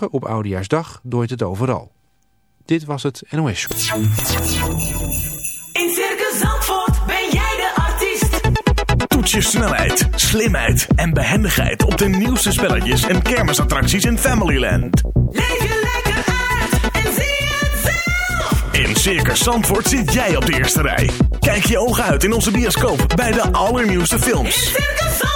Op Oudejaarsdag dooit het overal. Dit was het NOS Show. In Circus Zandvoort ben jij de artiest. Toets je snelheid, slimheid en behendigheid op de nieuwste spelletjes en kermisattracties in Familyland. Leef je lekker uit en zie het zelf. In Circus Zandvoort zit jij op de eerste rij. Kijk je ogen uit in onze bioscoop bij de allernieuwste In films. Circus Zandvoort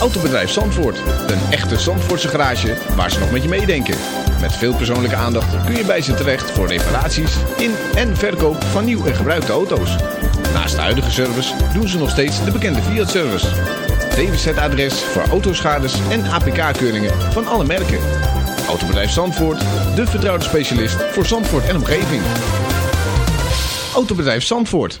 Autobedrijf Zandvoort. Een echte Zandvoortse garage waar ze nog met je meedenken. Met veel persoonlijke aandacht kun je bij ze terecht voor reparaties in en verkoop van nieuw en gebruikte auto's. Naast de huidige service doen ze nog steeds de bekende Fiat-service. DWZ-adres voor autoschades en APK-keuringen van alle merken. Autobedrijf Zandvoort, de vertrouwde specialist voor Zandvoort en omgeving. Autobedrijf Zandvoort,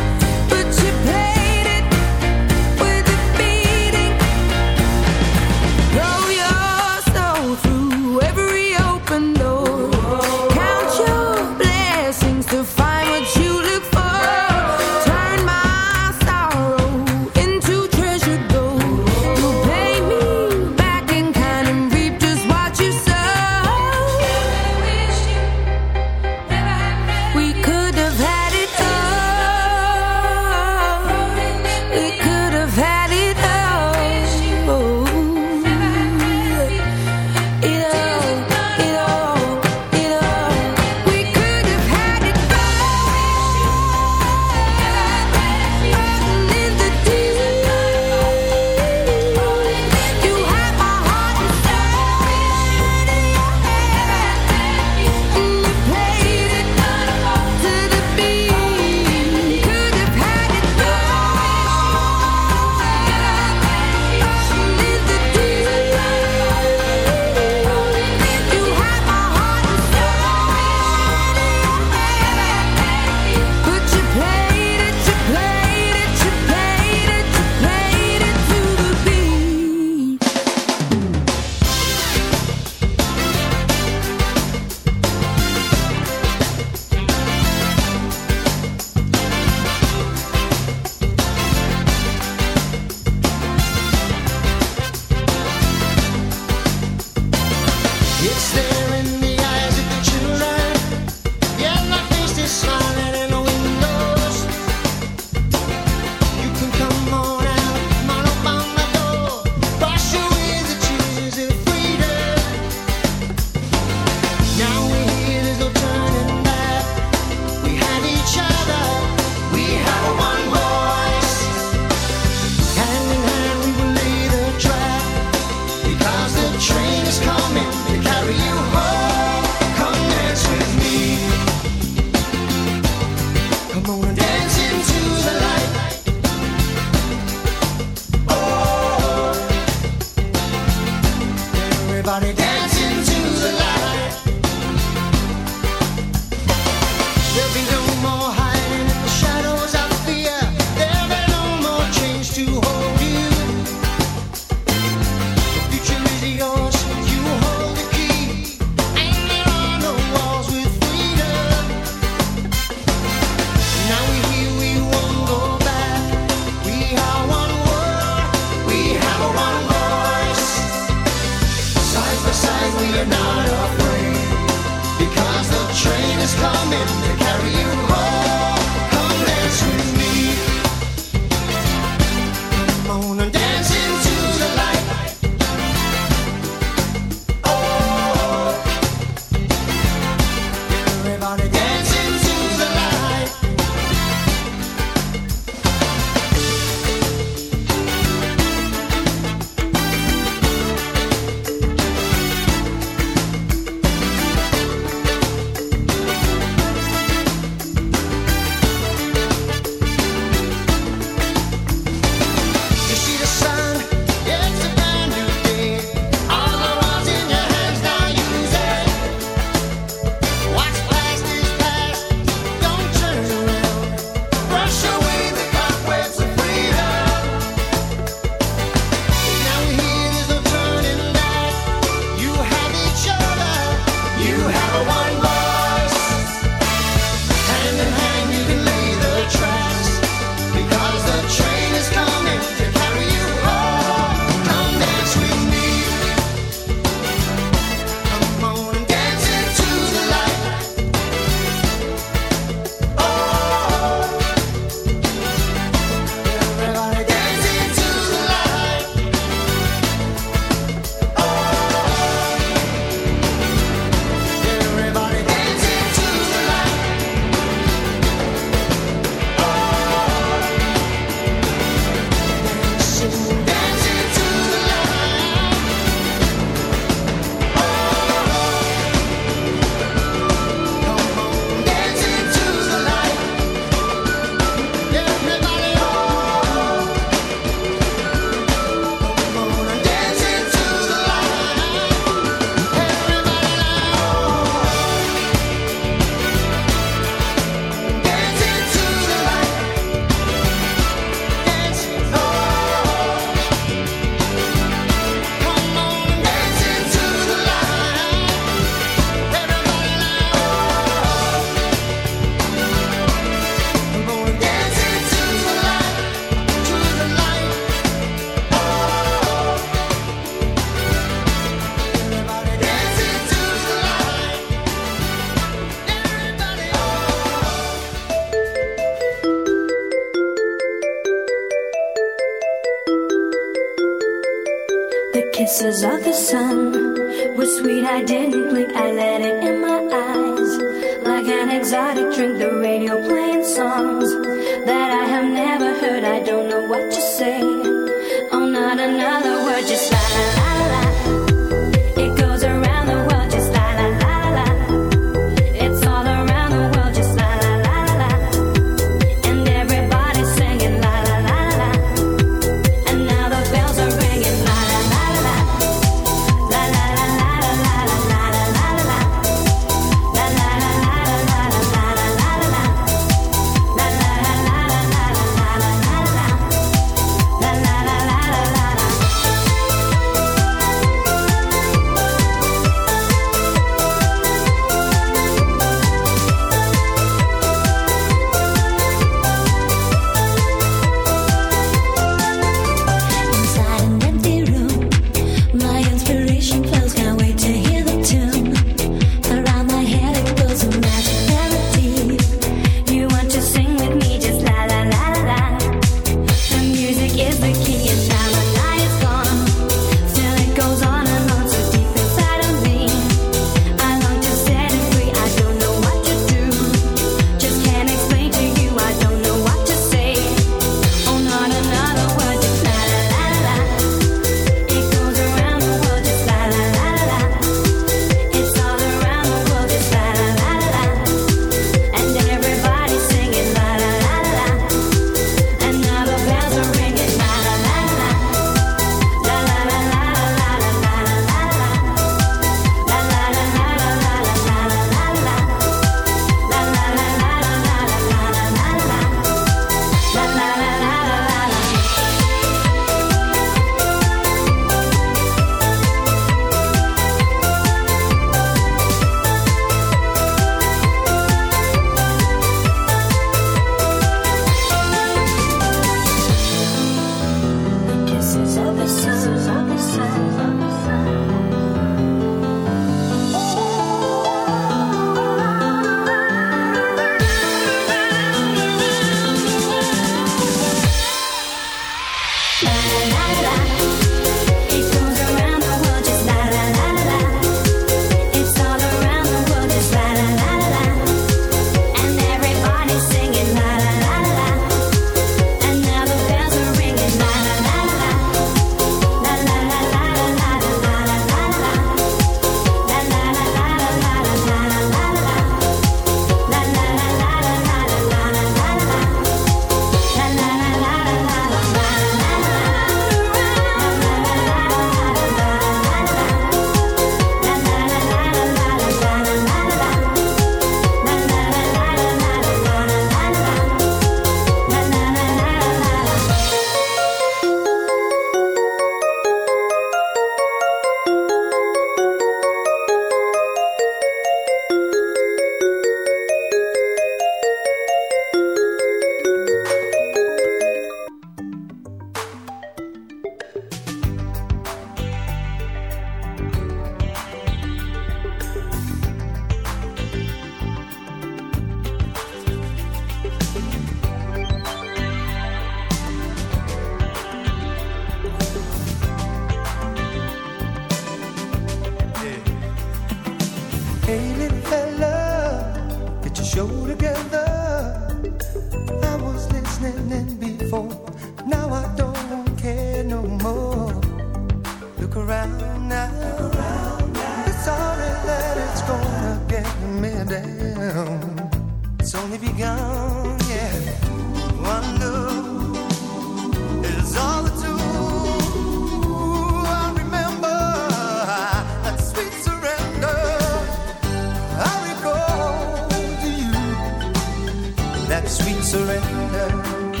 That sweet surrender.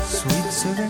Sweet surrender.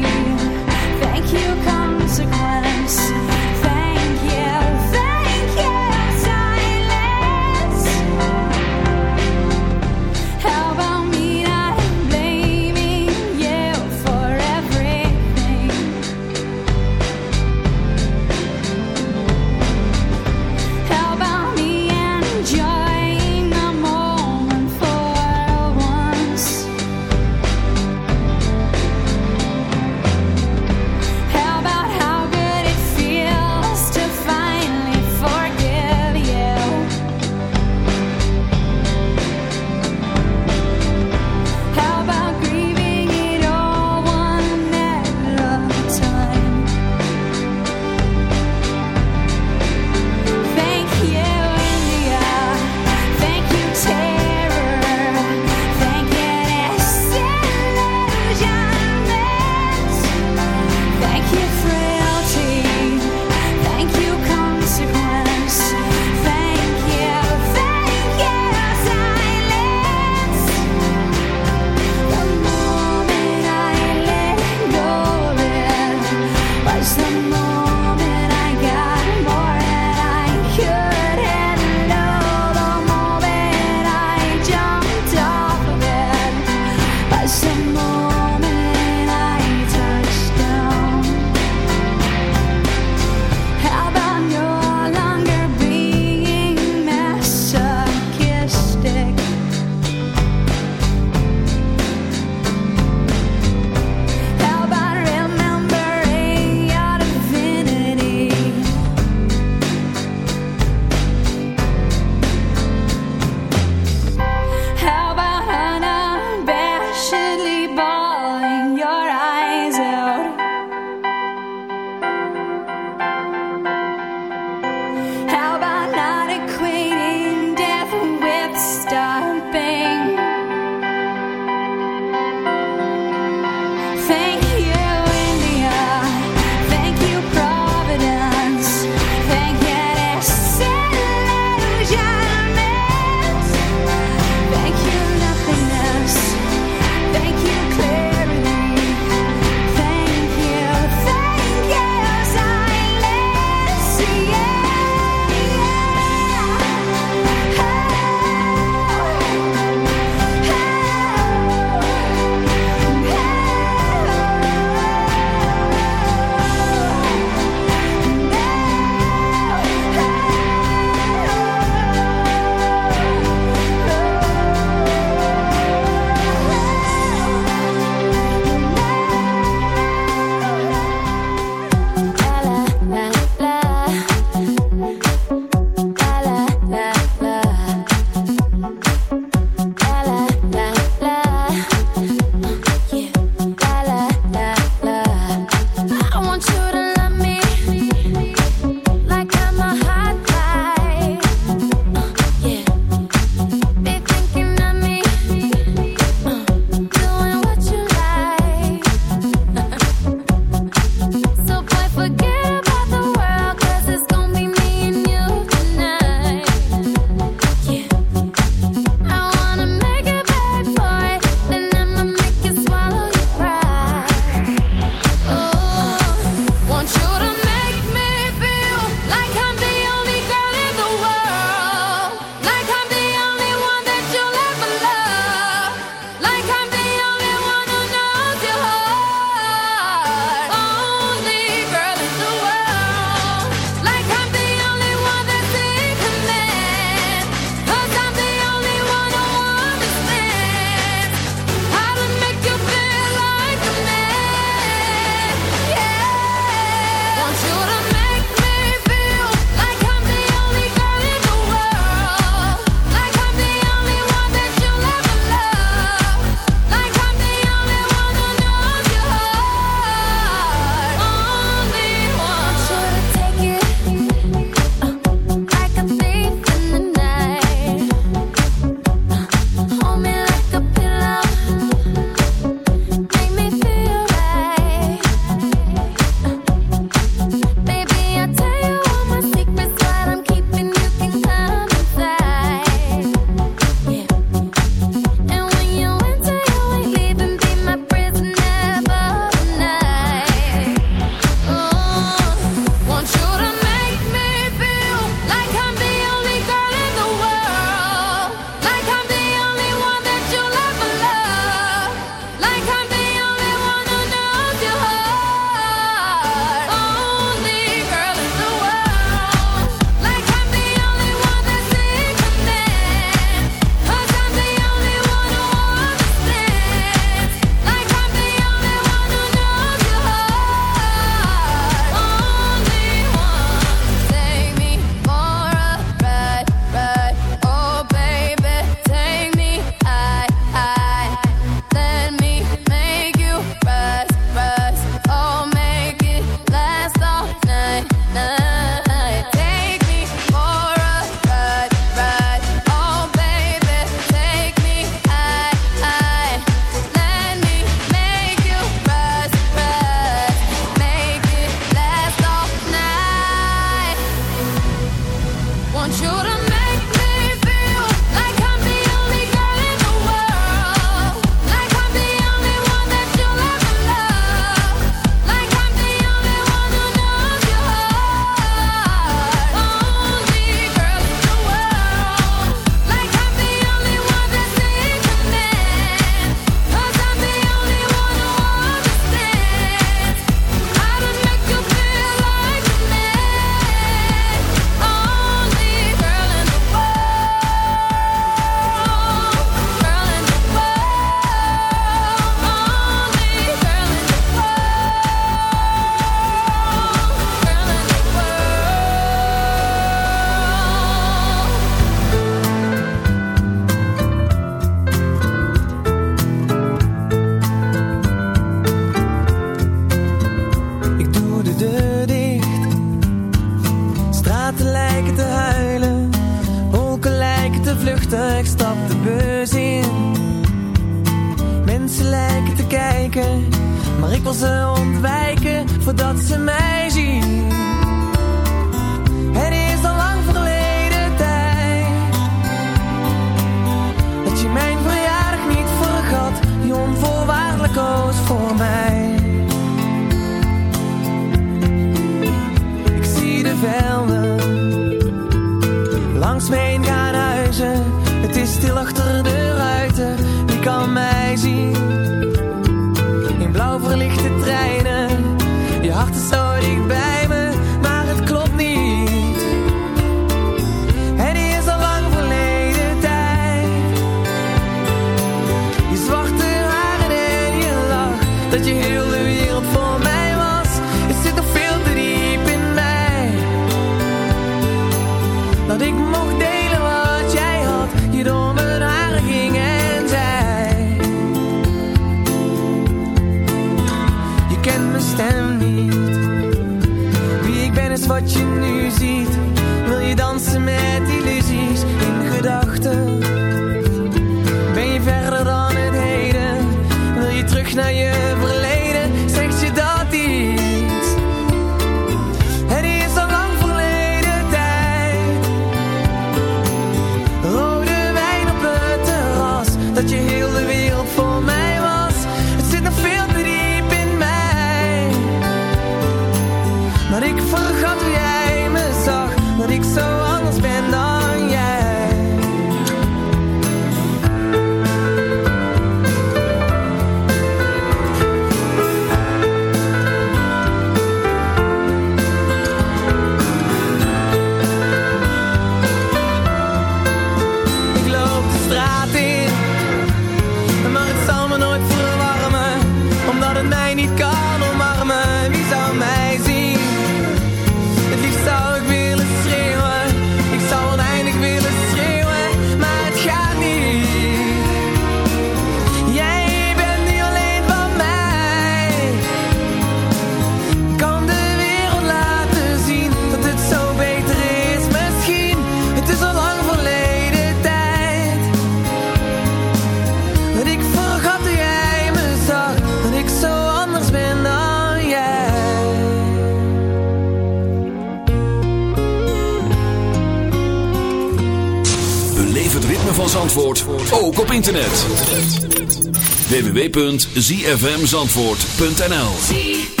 www.zfmzandvoort.nl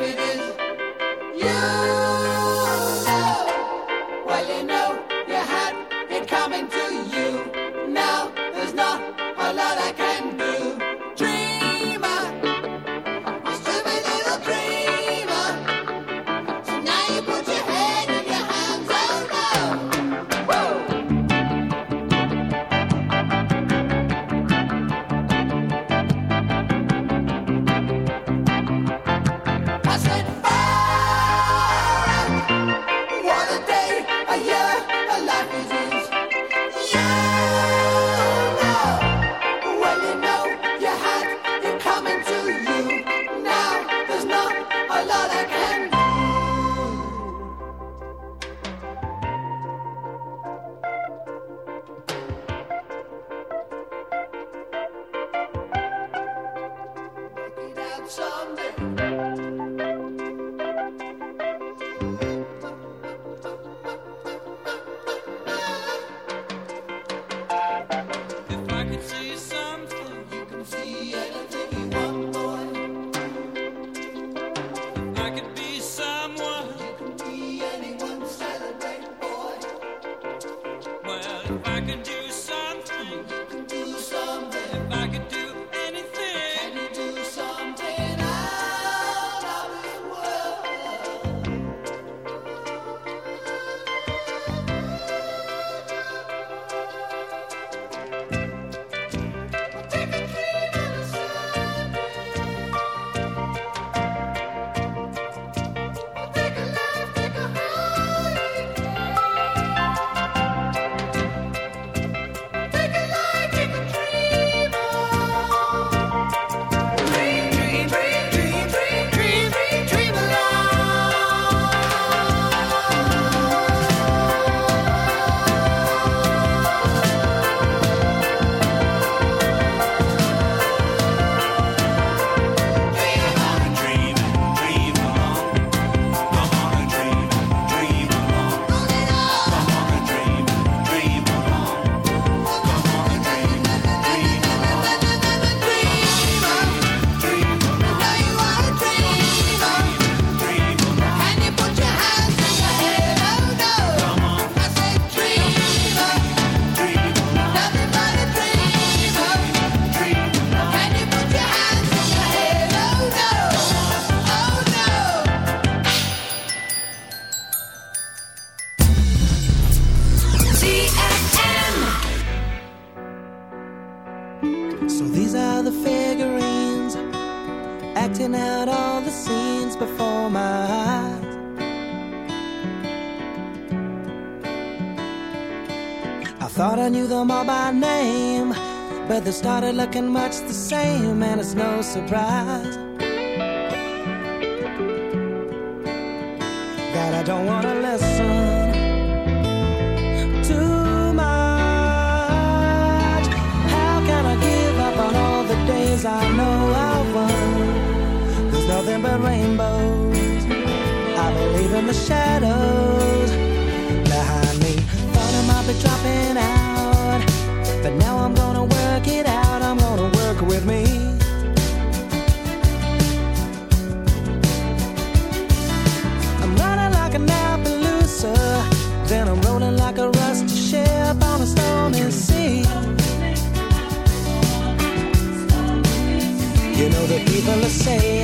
life it is. But they started looking much the same, and it's no surprise. say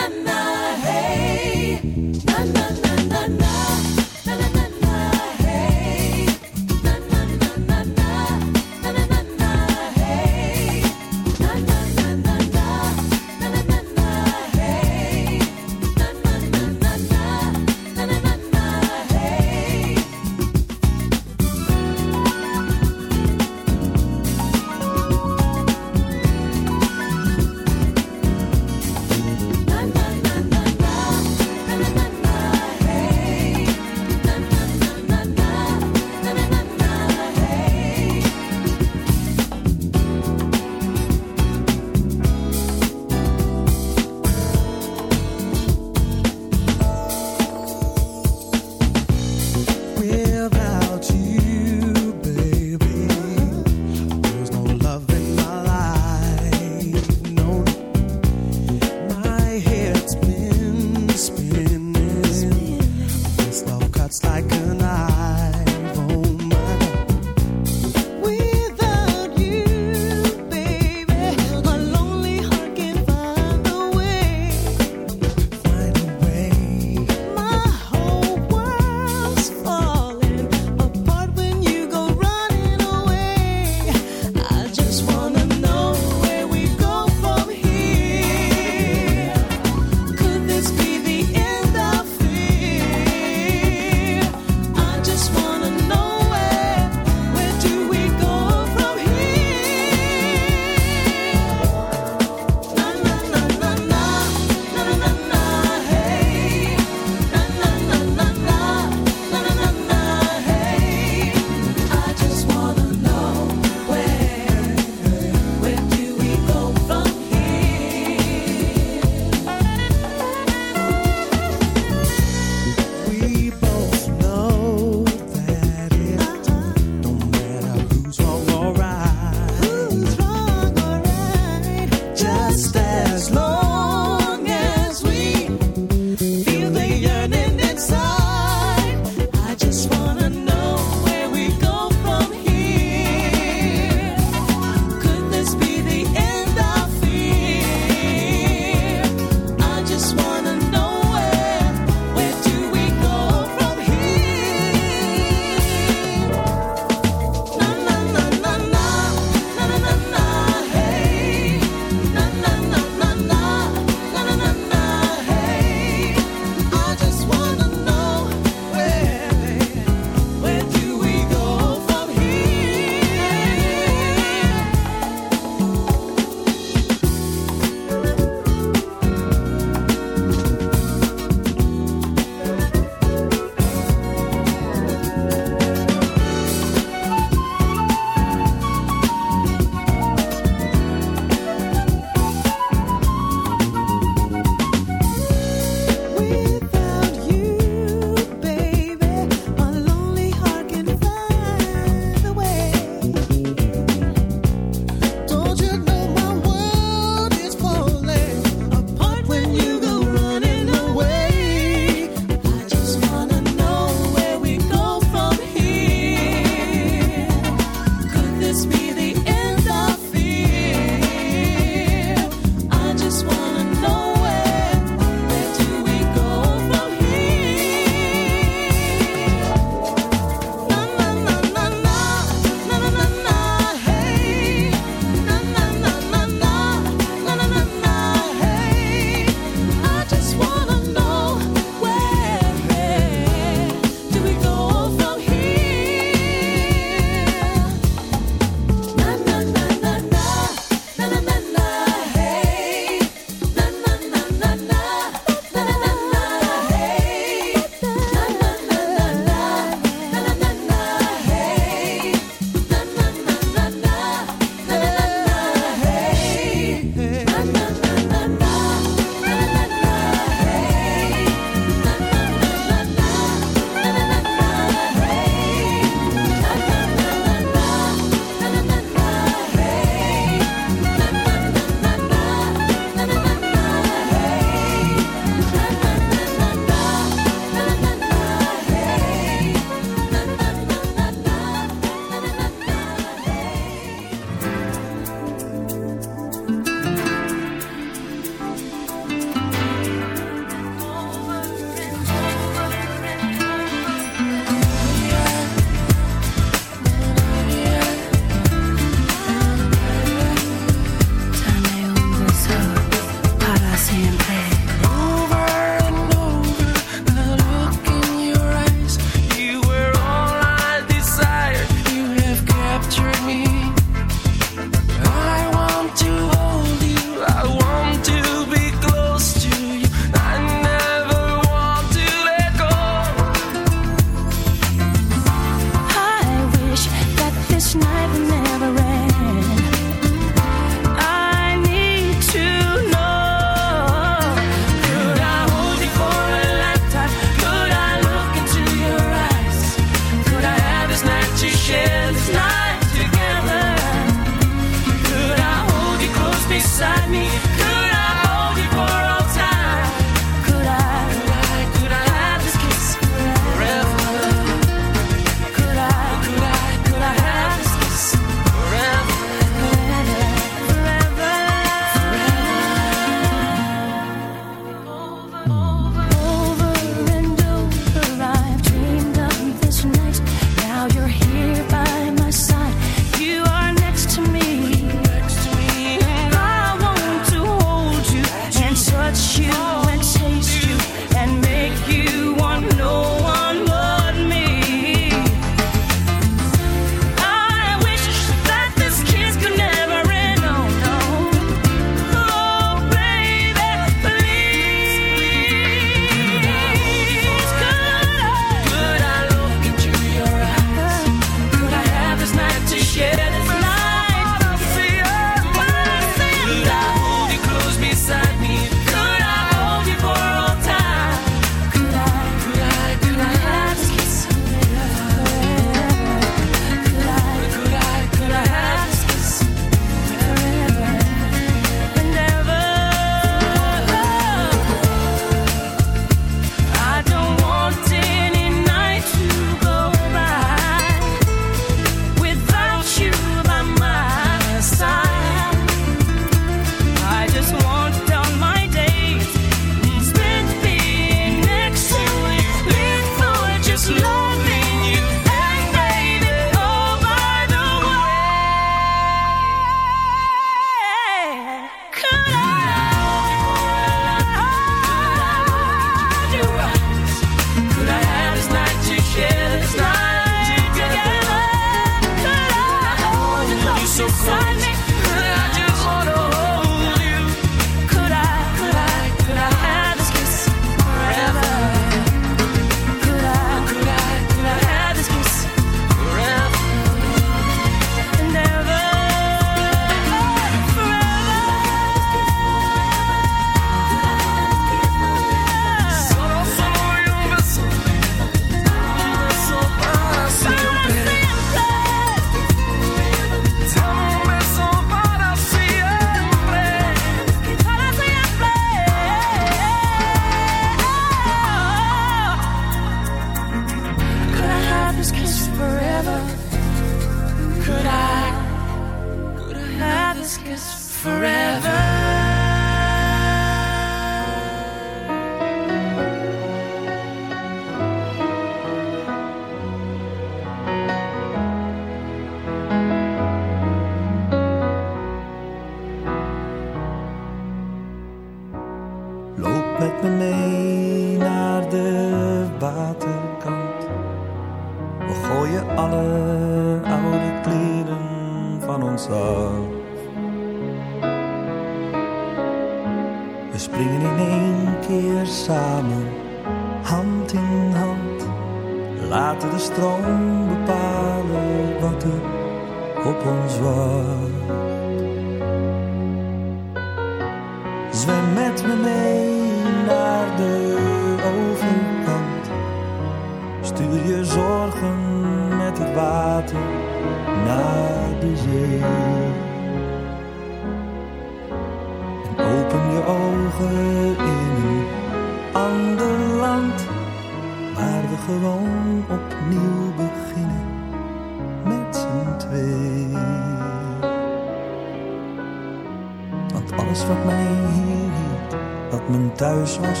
thuis was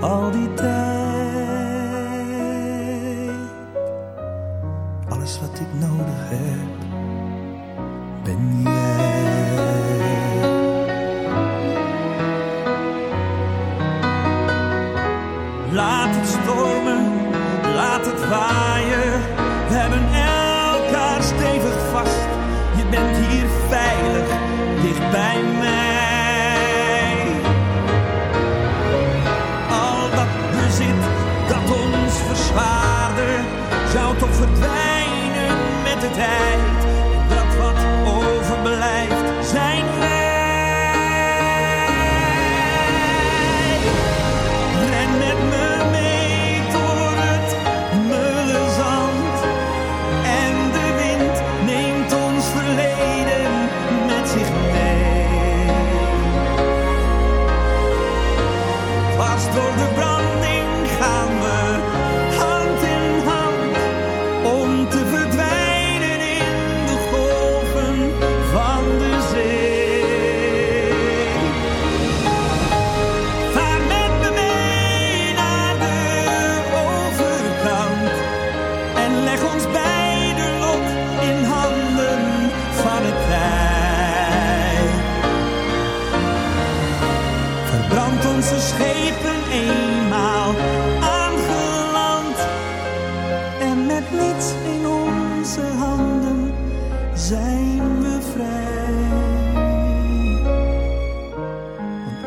al die tijd.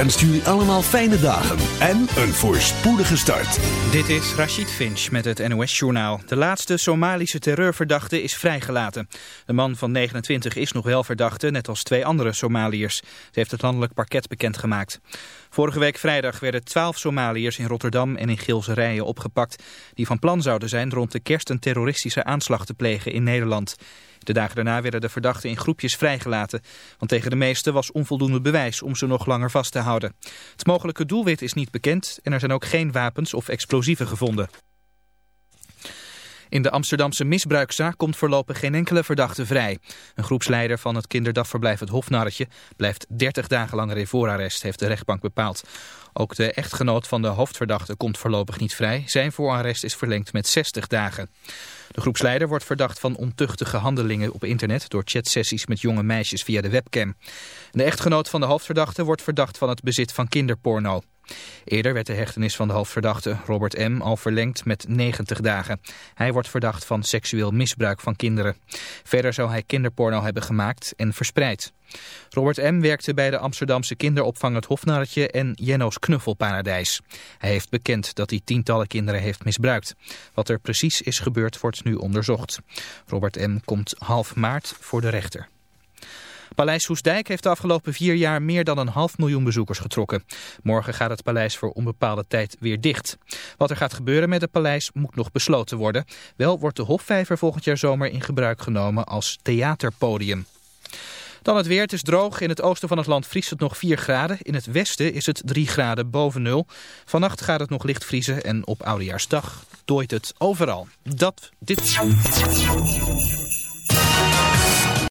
ZFM wenst jullie allemaal fijne dagen en een voorspoedige start. Dit is Rachid Finch met het NOS-journaal. De laatste Somalische terreurverdachte is vrijgelaten. De man van 29 is nog wel verdachte, net als twee andere Somaliërs. Ze heeft het landelijk parket bekendgemaakt. Vorige week vrijdag werden twaalf Somaliërs in Rotterdam en in Gilserijen opgepakt... die van plan zouden zijn rond de kerst een terroristische aanslag te plegen in Nederland. De dagen daarna werden de verdachten in groepjes vrijgelaten. Want tegen de meeste was onvoldoende bewijs om ze nog langer vast te houden. Het mogelijke doelwit is niet bekend en er zijn ook geen wapens of explosieven gevonden. In de Amsterdamse misbruikzaak komt voorlopig geen enkele verdachte vrij. Een groepsleider van het kinderdagverblijf Het Hofnarretje blijft 30 dagen langer in voorarrest, heeft de rechtbank bepaald. Ook de echtgenoot van de hoofdverdachte komt voorlopig niet vrij. Zijn voorarrest is verlengd met 60 dagen. De groepsleider wordt verdacht van ontuchtige handelingen op internet door chatsessies met jonge meisjes via de webcam. De echtgenoot van de hoofdverdachte wordt verdacht van het bezit van kinderporno. Eerder werd de hechtenis van de hoofdverdachte Robert M. al verlengd met 90 dagen. Hij wordt verdacht van seksueel misbruik van kinderen. Verder zou hij kinderporno hebben gemaakt en verspreid. Robert M. werkte bij de Amsterdamse kinderopvang Het Hofnarretje en Jenno's Knuffelparadijs. Hij heeft bekend dat hij tientallen kinderen heeft misbruikt. Wat er precies is gebeurd wordt nu onderzocht. Robert M. komt half maart voor de rechter. Paleis Soesdijk heeft de afgelopen vier jaar meer dan een half miljoen bezoekers getrokken. Morgen gaat het paleis voor onbepaalde tijd weer dicht. Wat er gaat gebeuren met het paleis moet nog besloten worden. Wel wordt de Hofvijver volgend jaar zomer in gebruik genomen als theaterpodium. Dan het weer. Het is droog. In het oosten van het land vriest het nog 4 graden. In het westen is het 3 graden boven nul. Vannacht gaat het nog licht vriezen en op Oudejaarsdag dooit het overal. Dat, dit...